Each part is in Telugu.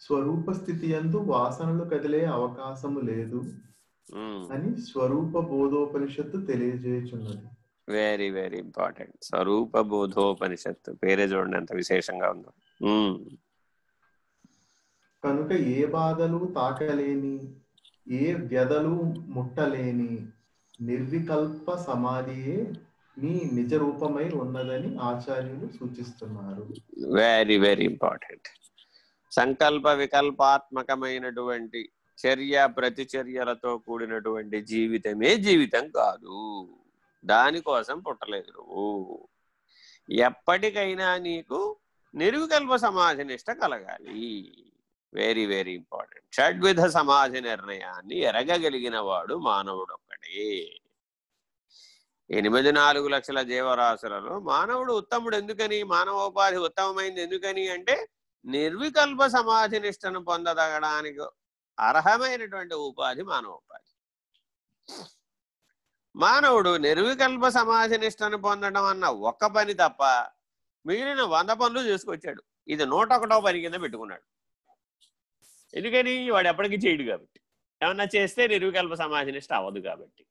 స్వరూప స్థితి అందు వాసనలు కదిలే అవకాశము లేదు అని స్వరూప బోధోపనిషత్తు తెలియజేయుచున్నది. వెరీ వెరీ ఇంపార్టెంట్ స్వరూప బోధోపనిషత్తు. పేరే చూడండి ఎంత విశేషంగా ఉందో. ఉమ్. కనుక ఏ బాధలు తాకలేని ఏ వ్యధలు ముట్టలేని నిర్వికల్ప సమాధియే మీ నిజ రూపమై ఉన్నదని ఆచార్యులు సూచిస్తున్నారు. వెరీ వెరీ ఇంపార్టెంట్ సంకల్ప వికల్పాత్మకమైనటువంటి చర్య ప్రతిచర్యలతో కూడినటువంటి జీవితమే జీవితం కాదు. దానికోసం పుట్టలేదు నువ్వు. ఎప్పటికైనా నీకు నిర్వికల్ప సమాధి నిష్ట కలగాలి. వెరీ వెరీ ఇంపార్టెంట్ షడ్విధ సమాధి నిర్ణయాన్ని ఎరగగలిగిన వాడు మానవుడు ఒక్కడే ఎనిమిది నాలుగు లక్షల జీవరాశులలో మానవుడు ఉత్తముడు ఎందుకని? మానవోపాధి ఉత్తమమైంది ఎందుకని అంటే నిర్వికల్ప సమాధి నిష్టను పొందదగడానికి అర్హమైనటువంటి ఉపాధి మానవ ఉపాధి మానవుడు నిర్వికల్ప సమాధి నిష్టను పొందడం అన్న ఒక్క పని తప్ప మిగిలిన వంద పనులు చేసుకొచ్చాడు. ఇది నూట ఒకటో పని కింద పెట్టుకున్నాడు. ఎందుకని? వాడు ఎప్పటికీ చేయడు కాబట్టి. ఏమన్నా చేస్తే నిర్వికల్ప సమాధి నిష్ట అవ్వదు కాబట్టి.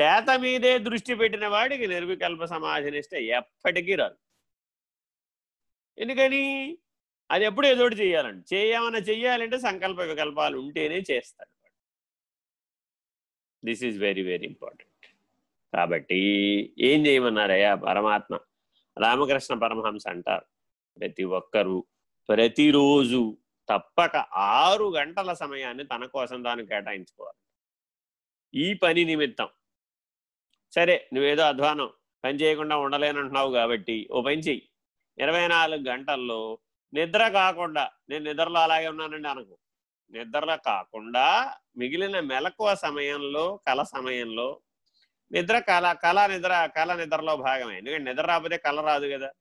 చేత మీదే దృష్టి పెట్టిన వాడికి నిర్వికల్ప సమాధి నిష్ట ఎప్పటికీ రాదు. ఎందుకని? అది ఎప్పుడు ఏదో ఒకటి చేయాలండి. చేయమన్నా చెయ్యాలంటే సంకల్ప వికల్పాలు ఉంటేనే చేస్తాడు this is very very important కాబట్టి ఏం చేయమన్నారయ్యా? పరమాత్మ. రామకృష్ణ పరమహంస అంటారు. ప్రతి ఒక్కరూ ప్రతిరోజు తప్పక ఆరు గంటల సమయాన్ని తన కోసం దాన్ని కేటాయించుకోవాలి. ఈ పని నిమిత్తం. సరే నువ్వేదో అధ్వానం. పని చేయకుండా ఉండలేనంటున్నావు కాబట్టి ఓ పని చెయ్యి. ఇరవై నాలుగు గంటల్లో నిద్ర కాకుండా నేను నిద్రలో అలాగే ఉన్నానండి అనకు. నిద్రలో కాకుండా మిగిలిన మెలకువ సమయంలో కల సమయంలో నిద్ర కళ కళ నిద్ర కళ నిద్రలో భాగమే. ఎందుకంటే నిద్ర రాకపోతే కళ రాదు కదా.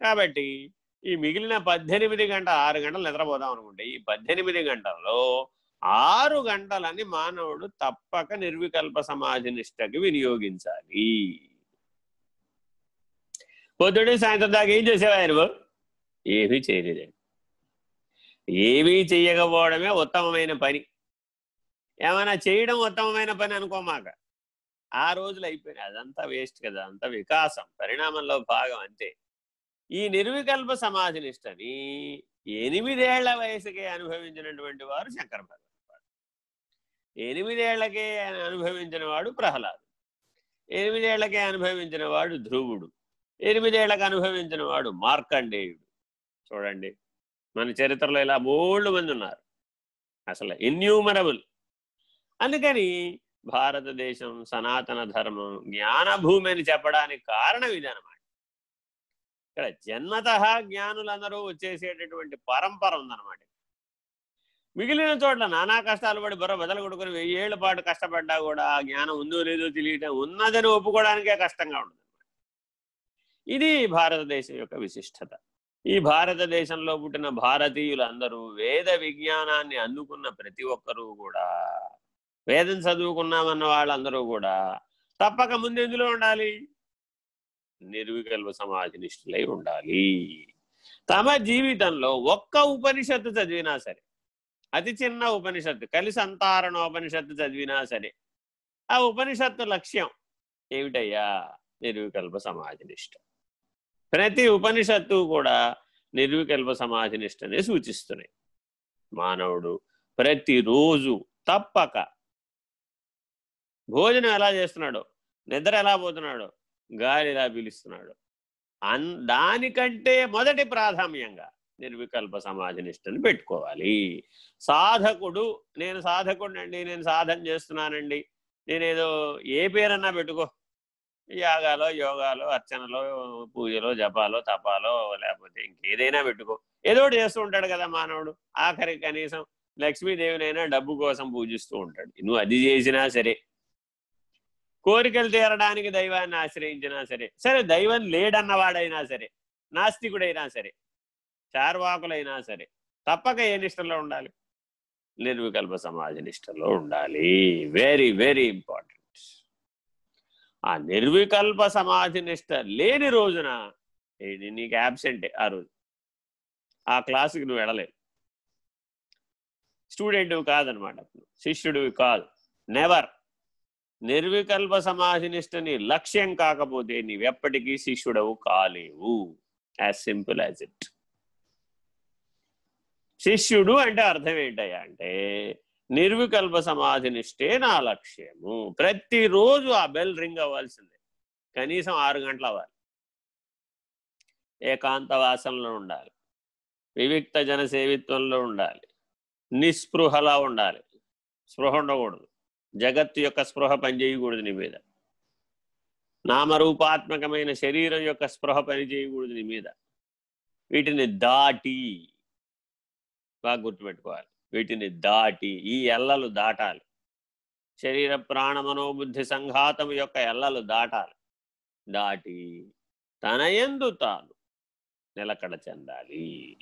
కాబట్టి ఈ మిగిలిన పద్దెనిమిది గంట ఆరు గంటలు నిద్రపోదాం అనుకుంటే ఈ పద్దెనిమిది గంటల్లో ఆరు గంటలని మానవుడు తప్పక నిర్వికల్ప సమాధి నిష్టకి వినియోగించాలి. పొద్దుడి సాయంత్రం దాకా ఏం చేసేవా నువ్వు? ఏమీ చేయలేదండి. ఏమీ చేయకపోవడమే ఉత్తమమైన పని. ఏమైనా చేయడం ఉత్తమమైన పని అనుకోమాక ఆ రోజులు అయిపోయినాయి. అదంతా వేస్ట్ కదా అంతా వికాసం పరిణామంలో భాగం అంతే. ఈ నిర్వికల్ప సమాధి నిష్టని ఎనిమిదేళ్ళ వయసుకే అనుభవించినటువంటి వారు శంకర భగవత్పాడు ఎనిమిదేళ్ళకే అనుభవించిన వాడు ప్రహ్లాదు ఎనిమిదేళ్ళకే అనుభవించిన వాడు ధ్రువుడు. ఎనిమిదేళ్ళకు అనుభవించిన వాడు మార్కండేయుడు. చూడండి. మన చరిత్రలో ఇలా బోళ్ళు మంది ఉన్నారు. అసలు ఇన్యూమరబుల్. అందుకని భారతదేశం సనాతన ధర్మం జ్ఞానభూమి అని చెప్పడానికి కారణం ఇదనమాట ఇక్కడ జన్మత జ్ఞానులందరూ వచ్చేసేటటువంటి పరంపర ఉందన్నమాట. మిగిలిన చోట్ల నానా కష్టాలు పడి బుర్ర బదలు కొడుకుని వెయ్యేళ్ళ పాటు కష్టపడ్డా కూడా ఆ జ్ఞానం ఉందో లేదో తెలియటం ఉన్నదని ఒప్పుకోవడానికే కష్టంగా ఉంటుంది ఇది భారతదేశం యొక్క విశిష్టత. ఈ భారతదేశంలో పుట్టిన భారతీయులందరూ వేద విజ్ఞానాన్ని అందుకున్న ప్రతి ఒక్కరూ కూడా వేదం చదువుకున్నామన్న వాళ్ళందరూ కూడా తప్పక ముందు ఎందులో ఉండాలి? నిర్వికల్ప సమాధి నిష్ఠులై ఉండాలి. తమ జీవితంలో ఒక్క ఉపనిషత్తు చదివినా సరే అతి చిన్న ఉపనిషత్తు కలిసంతారణోపనిషత్తు చదివినా సరే ఆ ఉపనిషత్తు లక్ష్యం ఏమిటయ్యా? నిర్వికల్ప సమాధి నిష్ఠ ప్రతి ఉపనిషత్తు కూడా నిర్వికల్ప సమాధి నిష్టని సూచిస్తున్నాయి. మానవుడు ప్రతిరోజు తప్పక భోజనం ఎలా చేస్తున్నాడో నిద్ర ఎలా పోతున్నాడో గాలి ఎలా పీలుస్తున్నాడో అన్ దానికంటే మొదటి ప్రాధాన్యంగా నిర్వికల్ప సమాధి నిష్టని పెట్టుకోవాలి. సాధకుడు నేను సాధకుడినండి నేను సాధన చేస్తున్నానండి నేనేదో ఏ పేరన్నా పెట్టుకో యాగాలో యోగాలో అర్చనలో పూజలో జపాలో తపాలో లేకపోతే ఇంకేదైనా పెట్టుకో. ఏదో చేస్తూ ఉంటాడు కదా మానవుడు. ఆఖరి కనీసం లక్ష్మీదేవినైనా డబ్బు కోసం పూజిస్తూ ఉంటాడు. నువ్వు అది చేసినా సరే. కోరికలు తీరడానికి దైవాన్ని ఆశ్రయించినా సరే. సరే దైవం లేడన్నవాడైనా సరే నాస్తికుడైనా సరే చార్వాకులైనా సరే తప్పక ఏ నిష్టలో ఉండాలి? నిర్వికల్ప సమాజ నిష్టలో ఉండాలి. వెరీ వెరీ ఇంపార్టెంట్ ఆ నిర్వికల్ప సమాధి నిష్ట లేని రోజున ఇది నీకు యాబ్సెంటే ఆ రోజు. ఆ క్లాసుకి నువ్వు వెళ్ళలేదు స్టూడెంట్ కాదనమాట. శిష్యుడివి కాదు. నెవర్ నిర్వికల్ప సమాధినిష్టని లక్ష్యం కాకపోతే నీవెప్పటికీ శిష్యుడవు కాలేవు. యాజ్ సింపుల్ యాజ్ ఇట్ శిష్యుడు అంటే అర్థం ఏంటయ్యా అంటే నిర్వికల్ప సమాధినిష్టే నా లక్ష్యము. ప్రతిరోజు ఆ బెల్ రింగ్ అవ్వాల్సిందే. కనీసం ఆరు గంటలు అవ్వాలి. ఏకాంత వాసనలో ఉండాలి. వివిక్త జనసేవిత్వంలో ఉండాలి. నిస్పృహలా ఉండాలి. స్పృహ ఉండకూడదు. జగత్తు యొక్క స్పృహ పనిచేయకూడదు నీ మీద. నామరూపాత్మకమైన శరీరం యొక్క స్పృహ పనిచేయకూడదు నీ మీద. వీటిని దాటి బాగా గుర్తుపెట్టుకోవాలి. వీటిని దాటి ఈ ఎల్లలు దాటాలి. శరీర ప్రాణ మనోబుద్ధి సంఘాతం యొక్క ఎల్లలు దాటాలి. దాటి తన ఎందు తాను నిలకడ చెందాలి.